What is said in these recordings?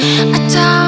I don't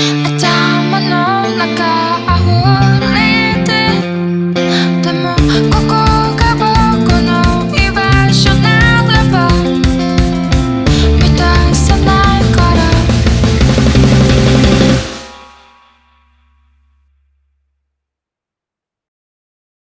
I